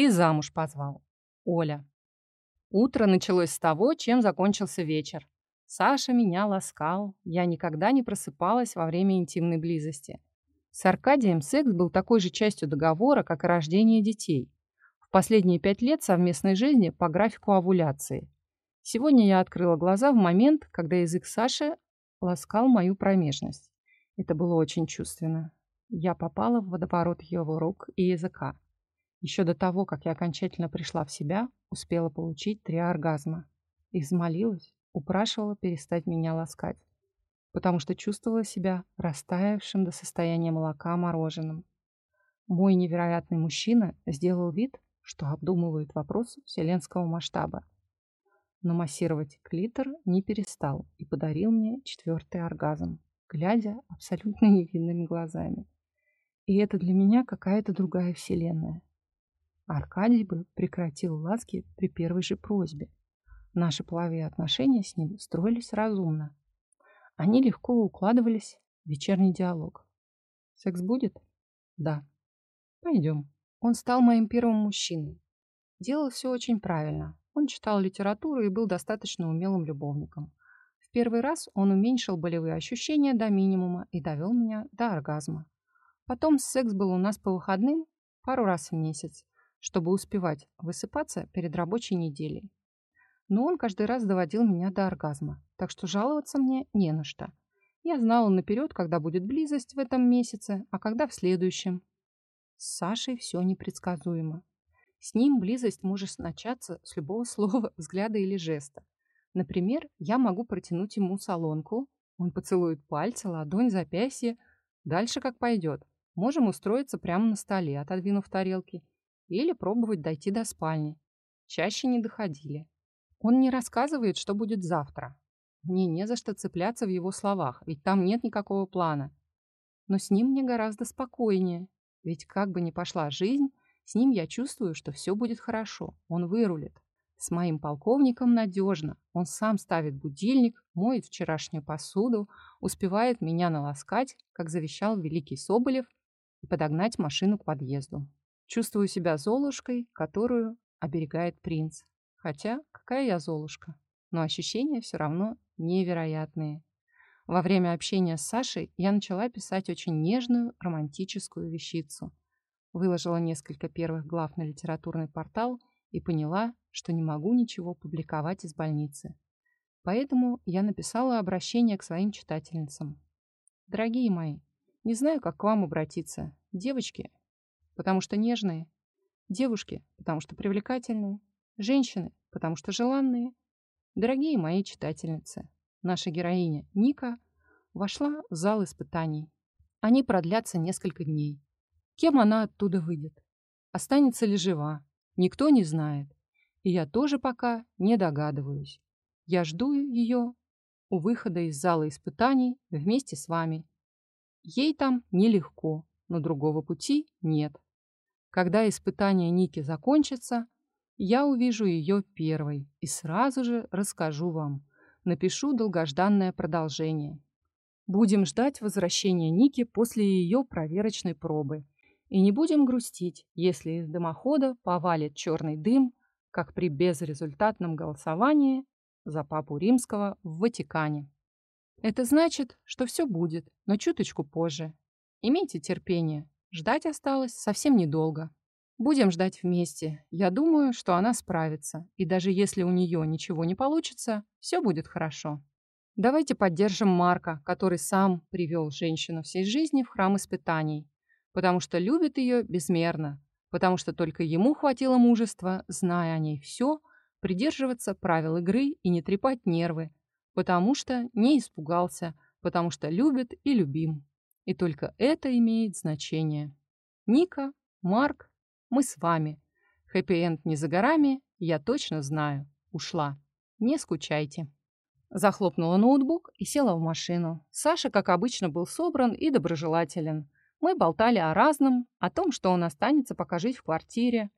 И замуж позвал. Оля. Утро началось с того, чем закончился вечер. Саша меня ласкал. Я никогда не просыпалась во время интимной близости. С Аркадием секс был такой же частью договора, как и рождение детей. В последние пять лет совместной жизни по графику овуляции. Сегодня я открыла глаза в момент, когда язык Саши ласкал мою промежность. Это было очень чувственно. Я попала в водоворот его рук и языка. Еще до того, как я окончательно пришла в себя, успела получить три оргазма. И взмолилась, упрашивала перестать меня ласкать, потому что чувствовала себя растаявшим до состояния молока мороженым. Мой невероятный мужчина сделал вид, что обдумывает вопрос вселенского масштаба. Но массировать клитор не перестал и подарил мне четвертый оргазм, глядя абсолютно невинными глазами. И это для меня какая-то другая вселенная. Аркадий бы прекратил ласки при первой же просьбе. Наши половые отношения с ним строились разумно. Они легко укладывались в вечерний диалог. Секс будет? Да. Пойдем. Он стал моим первым мужчиной. Делал все очень правильно. Он читал литературу и был достаточно умелым любовником. В первый раз он уменьшил болевые ощущения до минимума и довел меня до оргазма. Потом секс был у нас по выходным пару раз в месяц чтобы успевать высыпаться перед рабочей неделей. Но он каждый раз доводил меня до оргазма, так что жаловаться мне не на что. Я знала наперед, когда будет близость в этом месяце, а когда в следующем. С Сашей все непредсказуемо. С ним близость может начаться с любого слова, взгляда или жеста. Например, я могу протянуть ему солонку, он поцелует пальцы, ладонь, запястье. Дальше как пойдет. Можем устроиться прямо на столе, отодвинув тарелки, или пробовать дойти до спальни. Чаще не доходили. Он не рассказывает, что будет завтра. Мне не за что цепляться в его словах, ведь там нет никакого плана. Но с ним мне гораздо спокойнее. Ведь как бы ни пошла жизнь, с ним я чувствую, что все будет хорошо. Он вырулит. С моим полковником надежно. Он сам ставит будильник, моет вчерашнюю посуду, успевает меня наласкать, как завещал великий Соболев, и подогнать машину к подъезду. Чувствую себя Золушкой, которую оберегает принц. Хотя, какая я Золушка? Но ощущения все равно невероятные. Во время общения с Сашей я начала писать очень нежную, романтическую вещицу. Выложила несколько первых глав на литературный портал и поняла, что не могу ничего публиковать из больницы. Поэтому я написала обращение к своим читательницам. Дорогие мои, не знаю, как к вам обратиться. Девочки, потому что нежные, девушки, потому что привлекательные, женщины, потому что желанные. Дорогие мои читательницы, наша героиня Ника вошла в зал испытаний. Они продлятся несколько дней. Кем она оттуда выйдет? Останется ли жива? Никто не знает. И я тоже пока не догадываюсь. Я жду ее у выхода из зала испытаний вместе с вами. Ей там нелегко, но другого пути нет. Когда испытание Ники закончится, я увижу ее первой и сразу же расскажу вам. Напишу долгожданное продолжение. Будем ждать возвращения Ники после ее проверочной пробы. И не будем грустить, если из дымохода повалит черный дым, как при безрезультатном голосовании за папу римского в Ватикане. Это значит, что все будет, но чуточку позже. Имейте терпение, Ждать осталось совсем недолго. Будем ждать вместе. Я думаю, что она справится. И даже если у нее ничего не получится, все будет хорошо. Давайте поддержим Марка, который сам привел женщину всей жизни в храм испытаний. Потому что любит ее безмерно. Потому что только ему хватило мужества, зная о ней все, придерживаться правил игры и не трепать нервы. Потому что не испугался. Потому что любит и любим. И только это имеет значение. Ника, Марк, мы с вами. Хэппи-энд не за горами, я точно знаю. Ушла. Не скучайте. Захлопнула ноутбук и села в машину. Саша, как обычно, был собран и доброжелателен. Мы болтали о разном, о том, что он останется пока жить в квартире.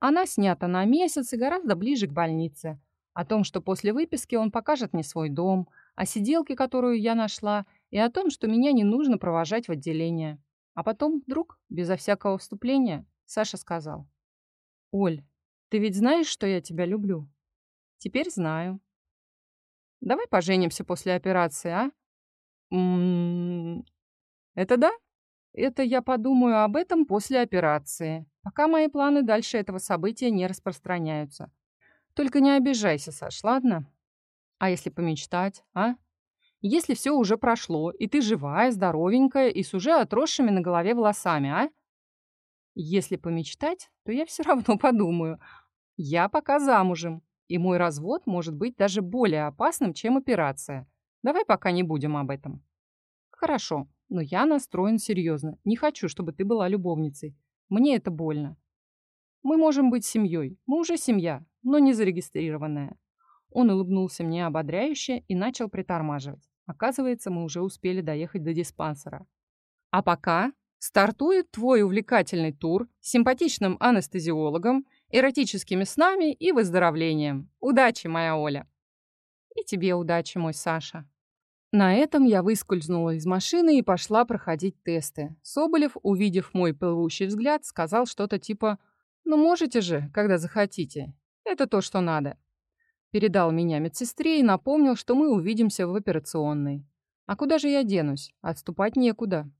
Она снята на месяц и гораздо ближе к больнице. О том, что после выписки он покажет мне свой дом, о сиделке, которую я нашла, и о том, что меня не нужно провожать в отделение. А потом вдруг, безо всякого вступления, Саша сказал. Оль, ты ведь знаешь, что я тебя люблю? Теперь знаю. Давай поженимся после операции, а? М Это да? Это я подумаю об этом после операции, пока мои планы дальше этого события не распространяются. Только не обижайся, Саш, ладно? А если помечтать, а? Если все уже прошло, и ты живая, здоровенькая и с уже отросшими на голове волосами, а? Если помечтать, то я все равно подумаю. Я пока замужем, и мой развод может быть даже более опасным, чем операция. Давай пока не будем об этом. Хорошо, но я настроен серьезно. Не хочу, чтобы ты была любовницей. Мне это больно. Мы можем быть семьей. Мы уже семья, но не зарегистрированная. Он улыбнулся мне ободряюще и начал притормаживать. Оказывается, мы уже успели доехать до диспансера. А пока стартует твой увлекательный тур с симпатичным анестезиологом, эротическими снами и выздоровлением. Удачи, моя Оля. И тебе удачи, мой Саша. На этом я выскользнула из машины и пошла проходить тесты. Соболев, увидев мой плывущий взгляд, сказал что-то типа «Ну можете же, когда захотите. Это то, что надо». Передал меня медсестре и напомнил, что мы увидимся в операционной. А куда же я денусь? Отступать некуда.